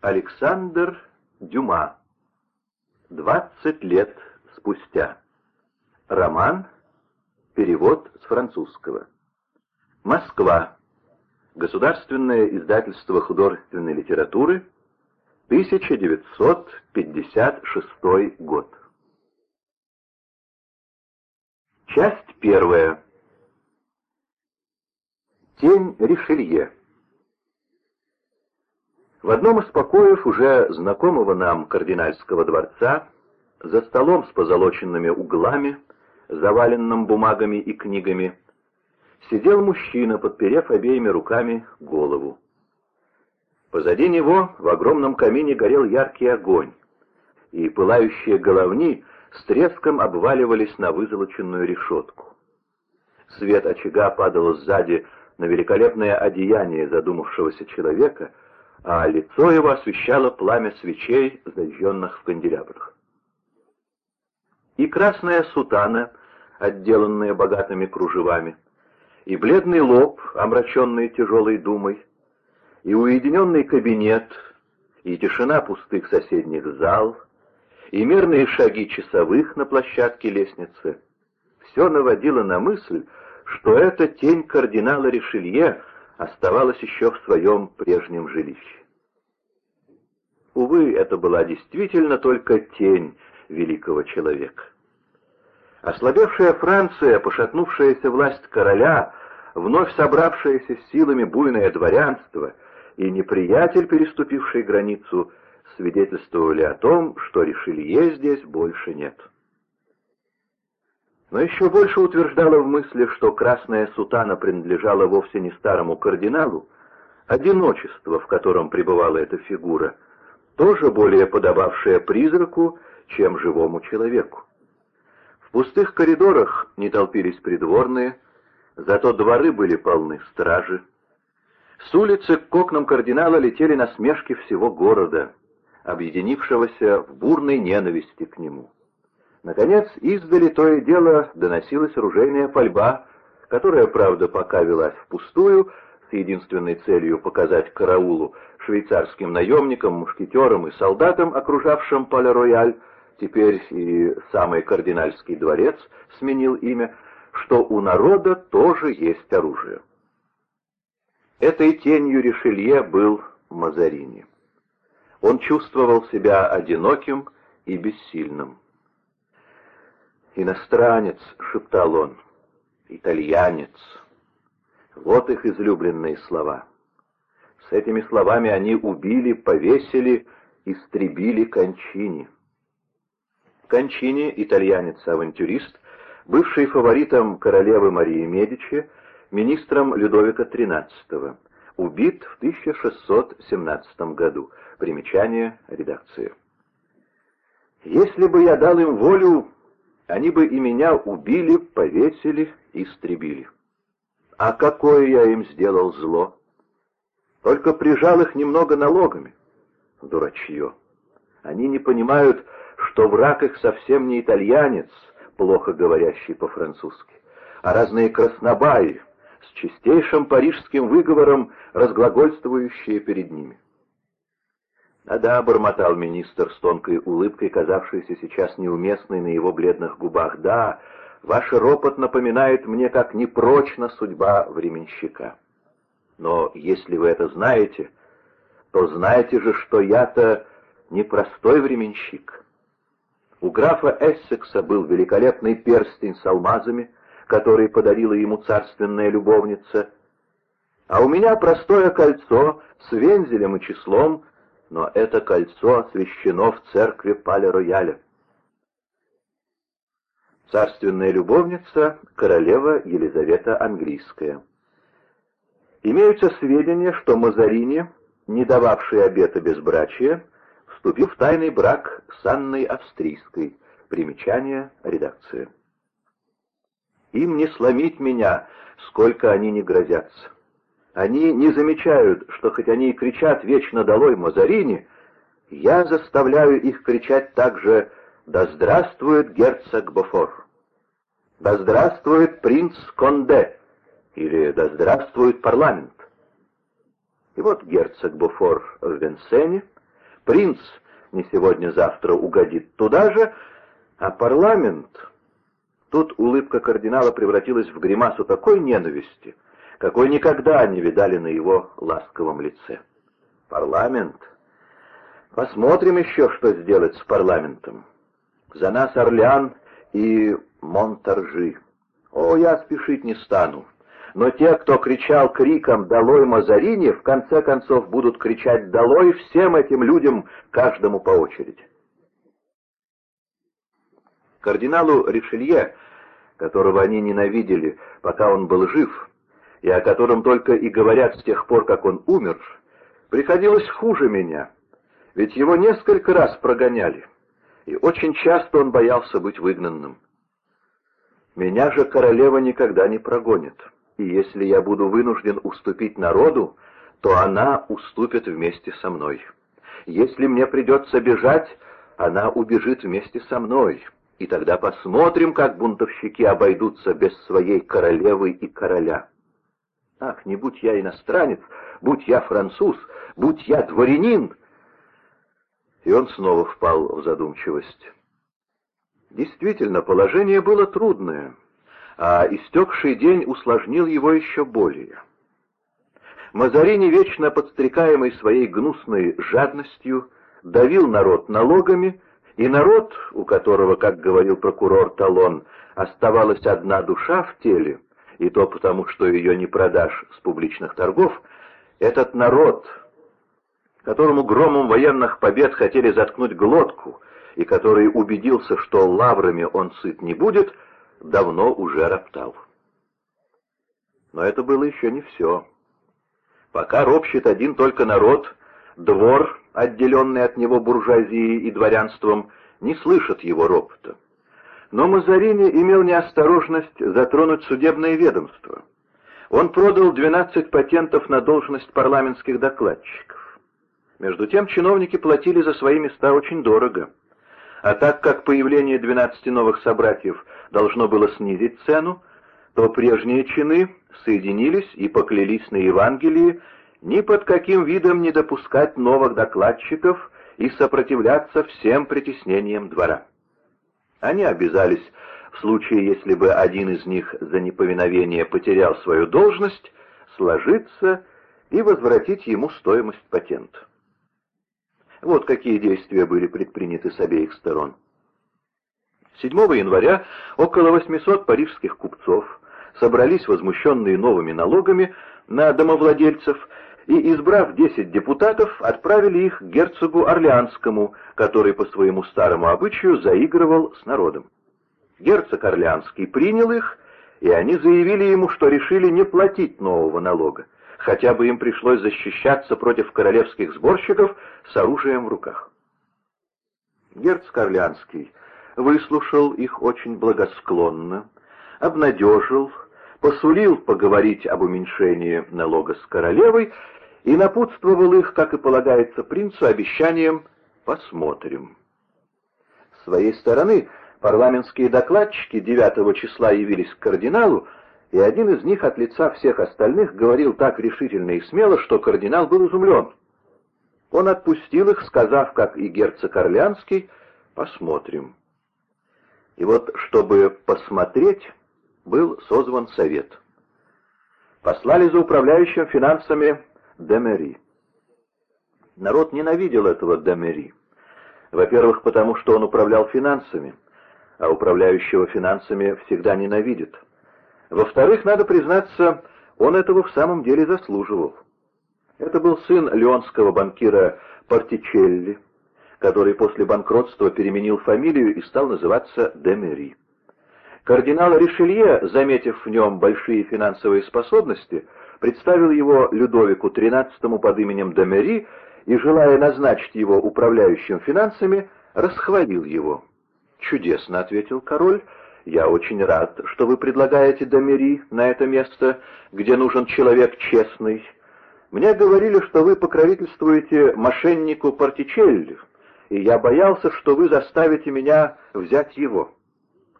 Александр Дюма. «Двадцать лет спустя». Роман. Перевод с французского. Москва. Государственное издательство художественной литературы. 1956 год. Часть первая. Тень Ришелье. В одном из покоев уже знакомого нам кардинальского дворца, за столом с позолоченными углами, заваленным бумагами и книгами, сидел мужчина, подперев обеими руками голову. Позади него в огромном камине горел яркий огонь, и пылающие головни с треском обваливались на вызолоченную решетку. Свет очага падал сзади на великолепное одеяние задумавшегося человека, а лицо его освещало пламя свечей, зажженных в канделябрах. И красная сутана, отделанная богатыми кружевами, и бледный лоб, омраченный тяжелой думой, и уединенный кабинет, и тишина пустых соседних зал, и мерные шаги часовых на площадке лестницы — все наводило на мысль, что эта тень кардинала Ришелье оставалась еще в своем прежнем жилище. Увы, это была действительно только тень великого человека. Ослабевшая Франция, пошатнувшаяся власть короля, вновь собравшееся с силами буйное дворянство и неприятель, переступивший границу, свидетельствовали о том, что Ришелье здесь больше нет но еще больше утверждала в мысли, что красная сутана принадлежала вовсе не старому кардиналу, одиночество, в котором пребывала эта фигура, тоже более подобавшее призраку, чем живому человеку. В пустых коридорах не толпились придворные, зато дворы были полны стражи. С улицы к окнам кардинала летели насмешки всего города, объединившегося в бурной ненависти к нему. Наконец, издали то и дело доносилась ружейная пальба, которая, правда, пока велась впустую, с единственной целью показать караулу швейцарским наемникам, мушкетерам и солдатам, окружавшим Пале-Рояль, теперь и самый кардинальский дворец сменил имя, что у народа тоже есть оружие. Этой тенью Ришелье был Мазарини. Он чувствовал себя одиноким и бессильным. «Иностранец», — шептал он, — «итальянец». Вот их излюбленные слова. С этими словами они убили, повесили, истребили Кончини. Кончини, итальянец-авантюрист, бывший фаворитом королевы Марии Медичи, министром Людовика XIII, убит в 1617 году. Примечание редакции. «Если бы я дал им волю, они бы и меня убили, повесили, истребили. А какое я им сделал зло? Только прижал их немного налогами. Дурачье. Они не понимают, что враг их совсем не итальянец, плохо говорящий по-французски, а разные краснобаи, с чистейшим парижским выговором, разглагольствующие перед ними. «Да-да», — бормотал министр с тонкой улыбкой, казавшейся сейчас неуместной на его бледных губах, «да, ваш ропот напоминает мне, как непрочна судьба временщика. Но если вы это знаете, то знаете же, что я-то не простой временщик. У графа Эссекса был великолепный перстень с алмазами, который подарила ему царственная любовница, а у меня простое кольцо с вензелем и числом, но это кольцо освящено в церкви Пале-Рояля. Царственная любовница — королева Елизавета Английская. Имеются сведения, что Мазарини, не дававший обета безбрачия, вступил в тайный брак с Анной Австрийской. Примечание редакции. Им не сломить меня, сколько они не грозятся. Они не замечают, что хоть они и кричат вечно долой Мазарини, я заставляю их кричать также «Да здравствует герцог Бофор!» «Да здравствует принц Конде!» или «Да здравствует парламент!» И вот герцог Бофор в Венсене, принц не сегодня-завтра угодит туда же, а парламент... Тут улыбка кардинала превратилась в гримасу такой ненависти, какой никогда не видали на его ласковом лице. Парламент? Посмотрим еще, что сделать с парламентом. За нас Орлеан и Монтаржи. О, я спешить не стану. Но те, кто кричал криком «Долой Мазарини», в конце концов будут кричать «Долой всем этим людям, каждому по очереди». Кардиналу Ришелье, которого они ненавидели, пока он был жив, и о котором только и говорят с тех пор, как он умер, приходилось хуже меня, ведь его несколько раз прогоняли, и очень часто он боялся быть выгнанным. Меня же королева никогда не прогонит, и если я буду вынужден уступить народу, то она уступит вместе со мной. Если мне придется бежать, она убежит вместе со мной, и тогда посмотрим, как бунтовщики обойдутся без своей королевы и короля. Ах, не будь я иностранец, будь я француз, будь я дворянин!» И он снова впал в задумчивость. Действительно, положение было трудное, а истекший день усложнил его еще более. Мазарини, вечно подстрекаемый своей гнусной жадностью, давил народ налогами, и народ, у которого, как говорил прокурор Талон, оставалась одна душа в теле, и то потому, что ее не продашь с публичных торгов, этот народ, которому громом военных побед хотели заткнуть глотку, и который убедился, что лаврами он сыт не будет, давно уже роптал. Но это было еще не все. Пока ропщет один только народ, двор, отделенный от него буржуазией и дворянством, не слышит его ропота. Но Мазарини имел неосторожность затронуть судебное ведомство. Он продал 12 патентов на должность парламентских докладчиков. Между тем чиновники платили за свои места очень дорого. А так как появление 12 новых собратьев должно было снизить цену, то прежние чины соединились и поклялись на Евангелии ни под каким видом не допускать новых докладчиков и сопротивляться всем притеснениям двора. Они обязались, в случае, если бы один из них за неповиновение потерял свою должность, сложиться и возвратить ему стоимость патента. Вот какие действия были предприняты с обеих сторон. 7 января около 800 парижских купцов собрались возмущенные новыми налогами на домовладельцев и, избрав 10 депутатов, отправили их к герцогу Орлеанскому, который по своему старому обычаю заигрывал с народом. Герцог Орлеанский принял их, и они заявили ему, что решили не платить нового налога хотя бы им пришлось защищаться против королевских сборщиков с оружием в руках. Герц Орлеанский выслушал их очень благосклонно, обнадежил, посулил поговорить об уменьшении налога с королевой и напутствовал их, как и полагается принцу, обещанием «посмотрим». С своей стороны парламентские докладчики 9 числа явились к кардиналу и один из них от лица всех остальных говорил так решительно и смело, что кардинал был изумлен. Он отпустил их, сказав, как и герцог Орлеанский, «посмотрим». И вот, чтобы посмотреть, был созван совет. Послали за управляющим финансами Демери. Народ ненавидел этого Демери. Во-первых, потому что он управлял финансами, а управляющего финансами всегда ненавидят. Во-вторых, надо признаться, он этого в самом деле заслуживал. Это был сын леонского банкира Партичелли, который после банкротства переменил фамилию и стал называться Демери. Кардинал Ришелье, заметив в нем большие финансовые способности, представил его Людовику XIII под именем Демери и, желая назначить его управляющим финансами, расхвалил его. «Чудесно», — ответил король, — «Я очень рад, что вы предлагаете Домери на это место, где нужен человек честный. Мне говорили, что вы покровительствуете мошеннику Партичелли, и я боялся, что вы заставите меня взять его».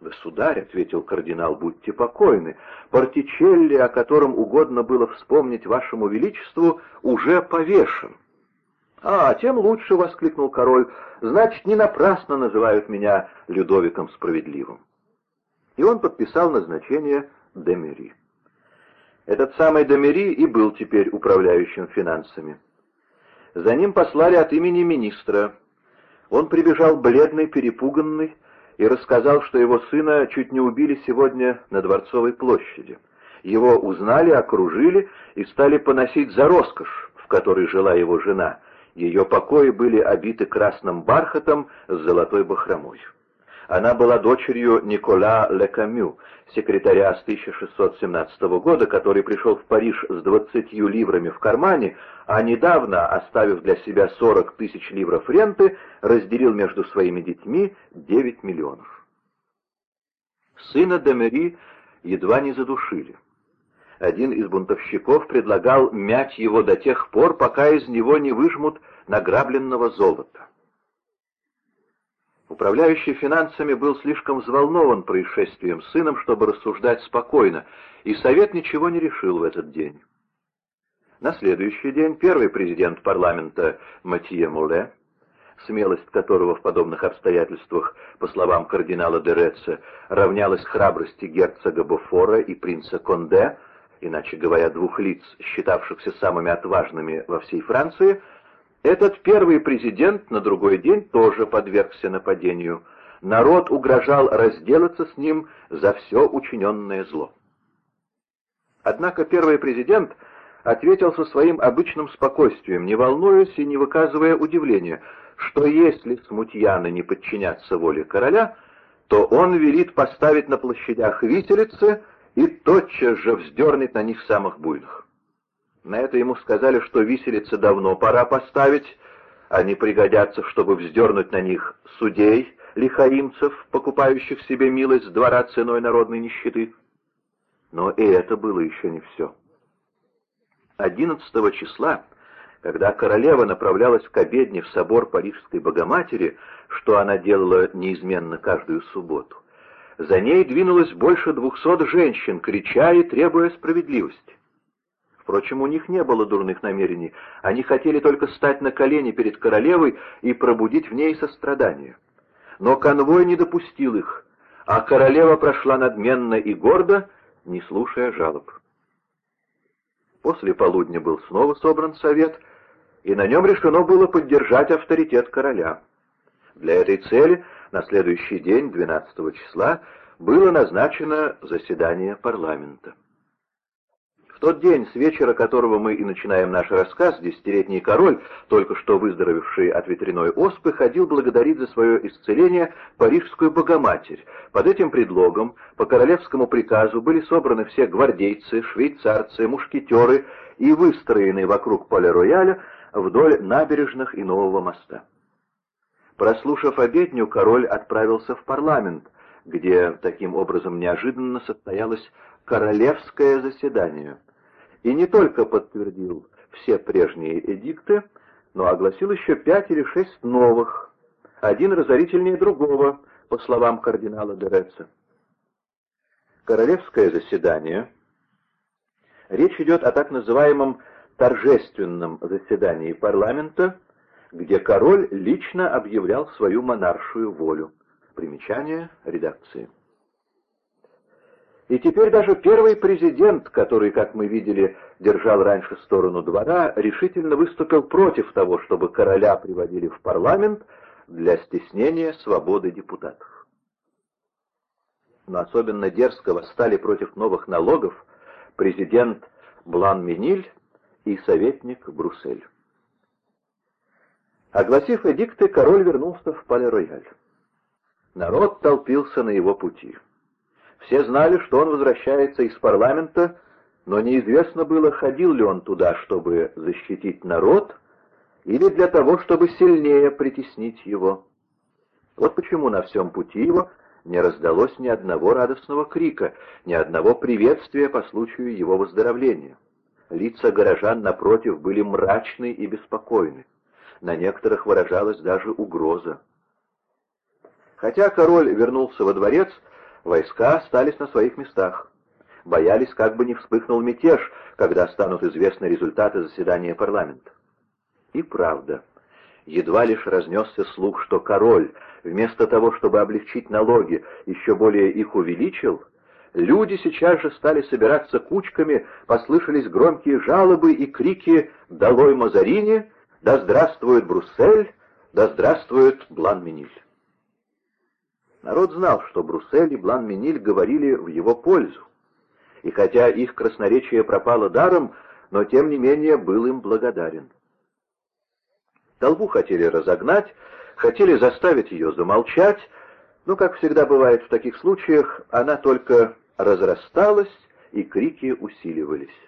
«Государь», — ответил кардинал, — «будьте покойны. Партичелли, о котором угодно было вспомнить вашему величеству, уже повешен». «А, тем лучше!» — воскликнул король. «Значит, не напрасно называют меня Людовиком Справедливым». И он подписал назначение Демери. Этот самый Демери и был теперь управляющим финансами. За ним послали от имени министра. Он прибежал бледный, перепуганный, и рассказал, что его сына чуть не убили сегодня на Дворцовой площади. Его узнали, окружили и стали поносить за роскошь, в которой жила его жена. Ее покои были обиты красным бархатом с золотой бахромой. Она была дочерью Никола Лекамю, секретаря с 1617 года, который пришел в Париж с 20 ливрами в кармане, а недавно, оставив для себя 40 тысяч ливров ренты, разделил между своими детьми 9 миллионов. Сына Демери едва не задушили. Один из бунтовщиков предлагал мять его до тех пор, пока из него не выжмут награбленного золота. Управляющий финансами был слишком взволнован происшествием с сыном, чтобы рассуждать спокойно, и совет ничего не решил в этот день. На следующий день первый президент парламента Матье Муле, смелость которого в подобных обстоятельствах, по словам кардинала Дереца, равнялась храбрости герцога Бофора и принца Конде, иначе говоря, двух лиц, считавшихся самыми отважными во всей Франции, этот первый президент на другой день тоже подвергся нападению. Народ угрожал разделаться с ним за все учиненное зло. Однако первый президент ответил со своим обычным спокойствием, не волнуясь и не выказывая удивления, что если смутьяны не подчинятся воле короля, то он велит поставить на площадях виселицы и тотчас же вздернет на них самых буйных. На это ему сказали, что виселицы давно пора поставить, они пригодятся, чтобы вздернуть на них судей, лихаимцев, покупающих себе милость двора ценой народной нищеты. Но и это было еще не все. 11 числа, когда королева направлялась к обедне в собор Парижской Богоматери, что она делала неизменно каждую субботу, за ней двинулось больше двухсот женщин, крича и требуя справедливости. Впрочем, у них не было дурных намерений. Они хотели только стать на колени перед королевой и пробудить в ней сострадание. Но конвой не допустил их, а королева прошла надменно и гордо, не слушая жалоб. После полудня был снова собран совет, и на нем решено было поддержать авторитет короля. Для этой цели на следующий день, 12 числа, было назначено заседание парламента. Тот день, с вечера которого мы и начинаем наш рассказ, десятилетний король, только что выздоровевший от ветряной оспы, ходил благодарить за свое исцеление Парижскую Богоматерь. Под этим предлогом, по королевскому приказу, были собраны все гвардейцы, швейцарцы, мушкетеры и выстроены вокруг поля рояля вдоль набережных и нового моста. Прослушав обедню, король отправился в парламент, где таким образом неожиданно состоялось королевское заседание и не только подтвердил все прежние эдикты, но огласил еще пять или шесть новых, один разорительнее другого, по словам кардинала Дереца. Королевское заседание. Речь идет о так называемом торжественном заседании парламента, где король лично объявлял свою монаршую волю. Примечание редакции. И теперь даже первый президент, который, как мы видели, держал раньше сторону двора, решительно выступил против того, чтобы короля приводили в парламент для стеснения свободы депутатов. Но особенно дерзко восстали против новых налогов президент Блан-Миниль и советник Бруссель. Огласив эдикты, король вернулся в Пале-Рояль. Народ толпился на его пути. Все знали, что он возвращается из парламента, но неизвестно было, ходил ли он туда, чтобы защитить народ, или для того, чтобы сильнее притеснить его. Вот почему на всем пути его не раздалось ни одного радостного крика, ни одного приветствия по случаю его выздоровления. Лица горожан, напротив, были мрачны и беспокойны. На некоторых выражалась даже угроза. Хотя король вернулся во дворец, Войска остались на своих местах. Боялись, как бы не вспыхнул мятеж, когда станут известны результаты заседания парламента. И правда, едва лишь разнесся слух, что король, вместо того, чтобы облегчить налоги, еще более их увеличил, люди сейчас же стали собираться кучками, послышались громкие жалобы и крики «Долой Мазарини!», «Да здравствует Бруссель!», «Да здравствует Блан-Миниль!». Народ знал, что Бруссель и Блан-Миниль говорили в его пользу, и хотя их красноречие пропало даром, но тем не менее был им благодарен. Толпу хотели разогнать, хотели заставить ее замолчать, но, как всегда бывает в таких случаях, она только разрасталась, и крики усиливались.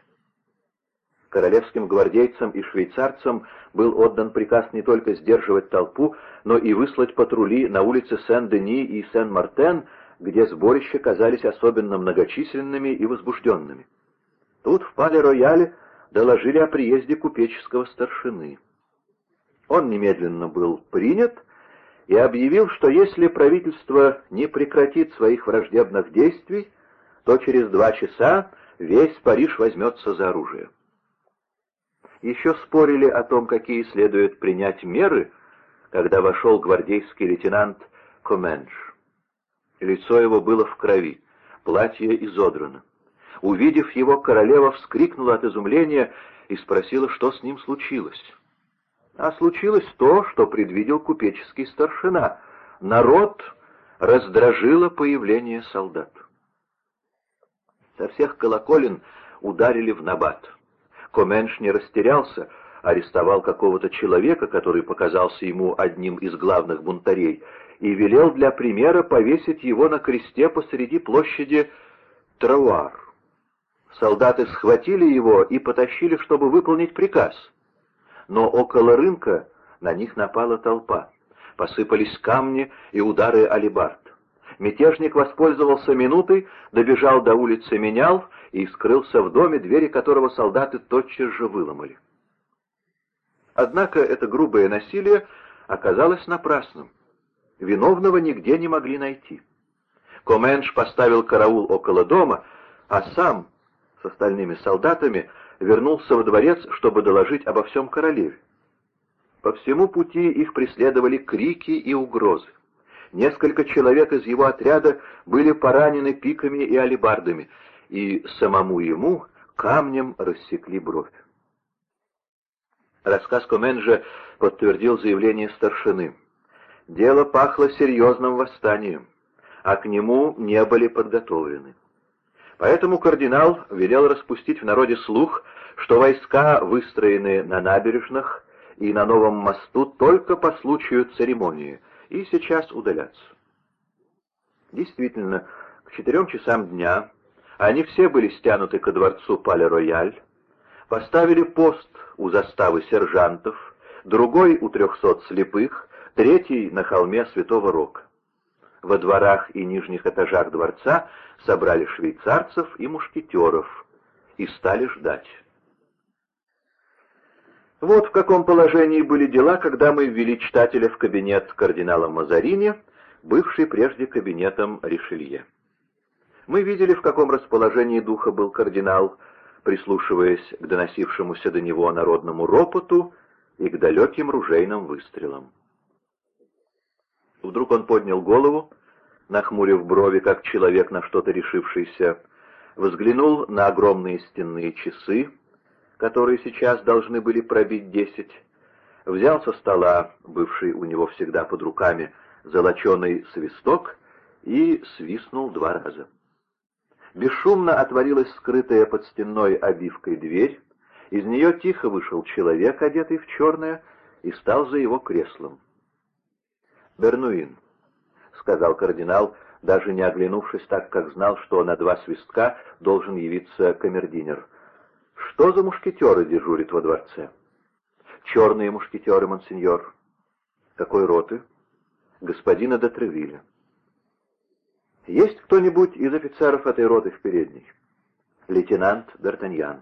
Королевским гвардейцам и швейцарцам был отдан приказ не только сдерживать толпу, но и выслать патрули на улицы Сен-Дени и Сен-Мартен, где сборища казались особенно многочисленными и возбужденными. Тут, в Пале-Рояле, доложили о приезде купеческого старшины. Он немедленно был принят и объявил, что если правительство не прекратит своих враждебных действий, то через два часа весь Париж возьмется за оружие. Еще спорили о том, какие следует принять меры, когда вошел гвардейский лейтенант Коменш. Лицо его было в крови, платье изодрано. Увидев его, королева вскрикнула от изумления и спросила, что с ним случилось. А случилось то, что предвидел купеческий старшина. Народ раздражило появление солдат. Со всех колоколен ударили в набат. Коменш не растерялся, арестовал какого-то человека, который показался ему одним из главных бунтарей, и велел для примера повесить его на кресте посреди площади Травуар. Солдаты схватили его и потащили, чтобы выполнить приказ — но около рынка на них напала толпа. Посыпались камни и удары алибард. Мятежник воспользовался минутой, добежал до улицы Менял и скрылся в доме, двери которого солдаты тотчас же выломали. Однако это грубое насилие оказалось напрасным. Виновного нигде не могли найти. Коменш поставил караул около дома, а сам с остальными солдатами вернулся во дворец, чтобы доложить обо всем королеве. По всему пути их преследовали крики и угрозы. Несколько человек из его отряда были поранены пиками и алебардами, и самому ему камнем рассекли бровь. Рассказ Коменджа подтвердил заявление старшины. Дело пахло серьезным восстанием, а к нему не были подготовлены. Поэтому кардинал велел распустить в народе слух, что войска выстроены на набережных и на новом мосту только по случаю церемонии, и сейчас удалятся. Действительно, к четырем часам дня они все были стянуты ко дворцу Пале-Рояль, поставили пост у заставы сержантов, другой у трехсот слепых, третий на холме Святого Рока. Во дворах и нижних этажах дворца собрали швейцарцев и мушкетеров и стали ждать. Вот в каком положении были дела, когда мы ввели читателя в кабинет кардинала Мазарини, бывший прежде кабинетом Ришелье. Мы видели, в каком расположении духа был кардинал, прислушиваясь к доносившемуся до него народному ропоту и к далеким ружейным выстрелам. Вдруг он поднял голову, нахмурив брови, как человек на что-то решившийся, взглянул на огромные стенные часы, которые сейчас должны были пробить десять, взял со стола, бывший у него всегда под руками, золоченый свисток и свистнул два раза. Бесшумно отворилась скрытая под стенной обивкой дверь, из нее тихо вышел человек, одетый в черное, и стал за его креслом. «Бернуин», — сказал кардинал, даже не оглянувшись так, как знал, что на два свистка должен явиться камердинер. «Что за мушкетеры дежурят во дворце?» «Черные мушкетеры, монсеньор». «Какой роты?» «Господина де Тревилля». «Есть кто-нибудь из офицеров этой роты в передней?» «Лейтенант Д'Артаньян».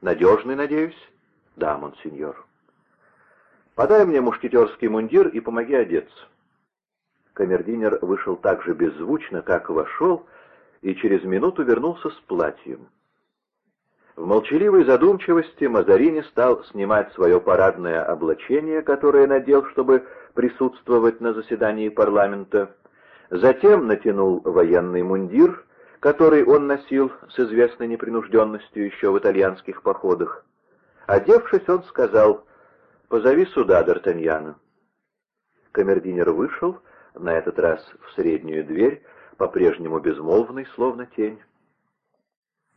«Надежный, надеюсь?» «Да, монсеньор». «Подай мне мушкетерский мундир и помоги одеться». Камердинер вышел так же беззвучно, как вошел, и через минуту вернулся с платьем. В молчаливой задумчивости Мазарини стал снимать свое парадное облачение, которое надел, чтобы присутствовать на заседании парламента. Затем натянул военный мундир, который он носил с известной непринужденностью еще в итальянских походах. Одевшись, он сказал «Позови сюда Д'Артаньяна». Камердинер вышел, на этот раз в среднюю дверь, по-прежнему безмолвный, словно тень.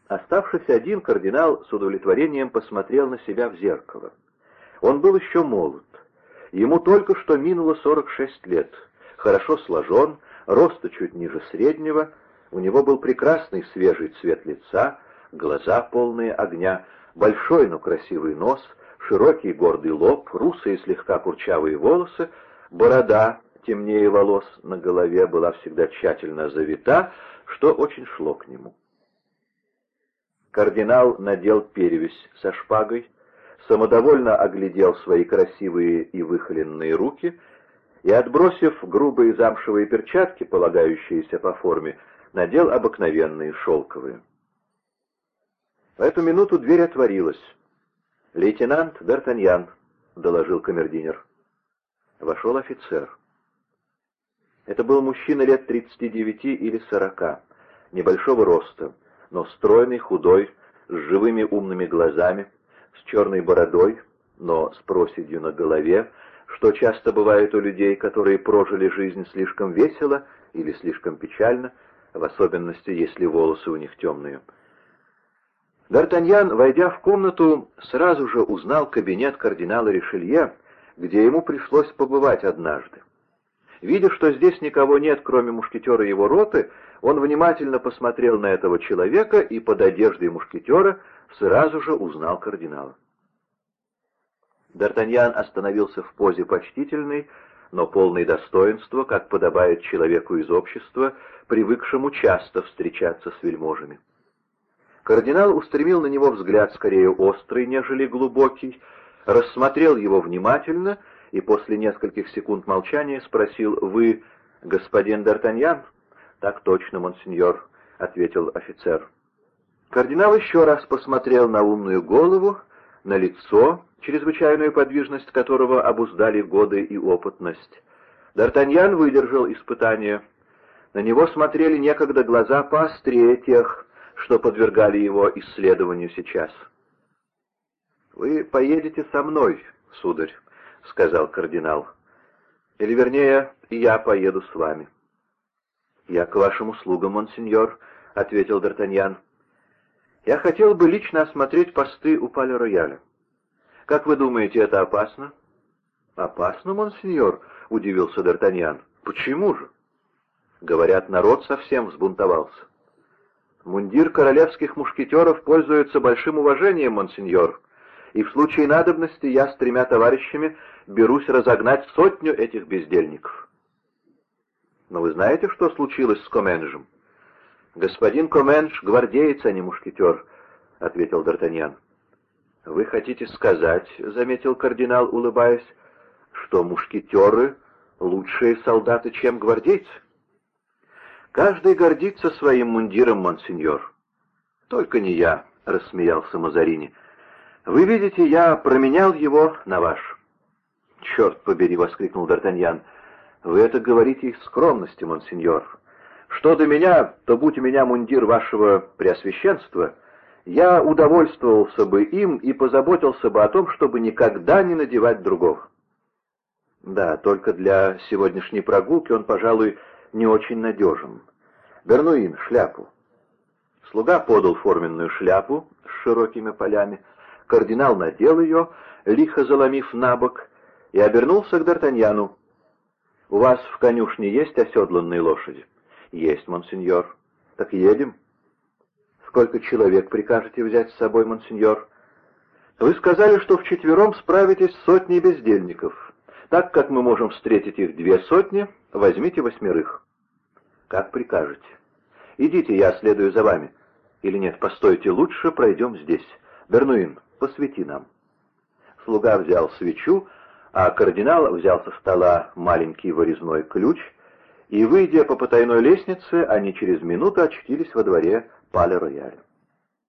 Оставшись один, кардинал с удовлетворением посмотрел на себя в зеркало. Он был еще молод. Ему только что минуло 46 лет. Хорошо сложен, роста чуть ниже среднего, у него был прекрасный свежий цвет лица, глаза полные огня, большой, но красивый нос, широкий гордый лоб, русые слегка курчавые волосы, борода, темнее волос на голове, была всегда тщательно завита, что очень шло к нему. Кардинал надел перевязь со шпагой, самодовольно оглядел свои красивые и выхоленные руки и, отбросив грубые замшевые перчатки, полагающиеся по форме, надел обыкновенные шелковые. В эту минуту дверь отворилась. «Лейтенант Д'Артаньян», — доложил камердинер. Вошел офицер. Это был мужчина лет 39 или 40, небольшого роста, но стройный, худой, с живыми умными глазами, с черной бородой, но с проседью на голове, что часто бывает у людей, которые прожили жизнь слишком весело или слишком печально, в особенности, если волосы у них темные. Д'Артаньян, войдя в комнату, сразу же узнал кабинет кардинала Ришелье, где ему пришлось побывать однажды. Видя, что здесь никого нет, кроме мушкетера его роты, он внимательно посмотрел на этого человека и под одеждой мушкетера сразу же узнал кардинала. Д'Артаньян остановился в позе почтительной, но полной достоинства, как подобает человеку из общества, привыкшему часто встречаться с вельможами. Кардинал устремил на него взгляд скорее острый, нежели глубокий, рассмотрел его внимательно и после нескольких секунд молчания спросил «Вы господин Д'Артаньян?» «Так точно, монсеньор», — ответил офицер. Кардинал еще раз посмотрел на умную голову, на лицо, чрезвычайную подвижность которого обуздали годы и опытность. Д'Артаньян выдержал испытание. На него смотрели некогда глаза поострее тех, что подвергали его исследованию сейчас. «Вы поедете со мной, сударь», — сказал кардинал. «Или, вернее, я поеду с вами». «Я к вашим услугам, монсеньор», — ответил Д'Артаньян. «Я хотел бы лично осмотреть посты у Пале-Рояля. Как вы думаете, это опасно?» «Опасно, монсеньор?» — удивился Д'Артаньян. «Почему же?» Говорят, народ совсем взбунтовался. Мундир королевских мушкетеров пользуется большим уважением, монсеньор, и в случае надобности я с тремя товарищами берусь разогнать сотню этих бездельников. Но вы знаете, что случилось с Коменжем? Господин Коменж — гвардеец, а не мушкетер, — ответил Д'Артаньян. Вы хотите сказать, — заметил кардинал, улыбаясь, — что мушкетеры — лучшие солдаты, чем гвардейцы? Каждый гордится своим мундиром, монсеньор. Только не я, — рассмеялся Мазарини. Вы видите, я променял его на ваш. Черт побери, — воскликнул Д'Артаньян. Вы это говорите из скромности, монсеньор. Что до меня, то будь у меня мундир вашего преосвященства, я удовольствовался бы им и позаботился бы о том, чтобы никогда не надевать другого. Да, только для сегодняшней прогулки он, пожалуй, не очень надежен. Бернуин, шляпу. Слуга подал форменную шляпу с широкими полями. Кардинал надел ее, лихо заломив на бок, и обернулся к Д'Артаньяну. «У вас в конюшне есть оседланные лошади?» «Есть, монсеньор». «Так едем». «Сколько человек прикажете взять с собой, монсеньор?» «Вы сказали, что вчетвером справитесь с сотней бездельников. Так как мы можем встретить их две сотни, возьмите восьмерых». «Как прикажете». «Идите, я следую за вами». «Или нет, постойте, лучше пройдем здесь. Бернуин, посвети нам». Слуга взял свечу, а кардинал взял со стола маленький вырезной ключ, и, выйдя по потайной лестнице, они через минуту очутились во дворе Пале-Рояля.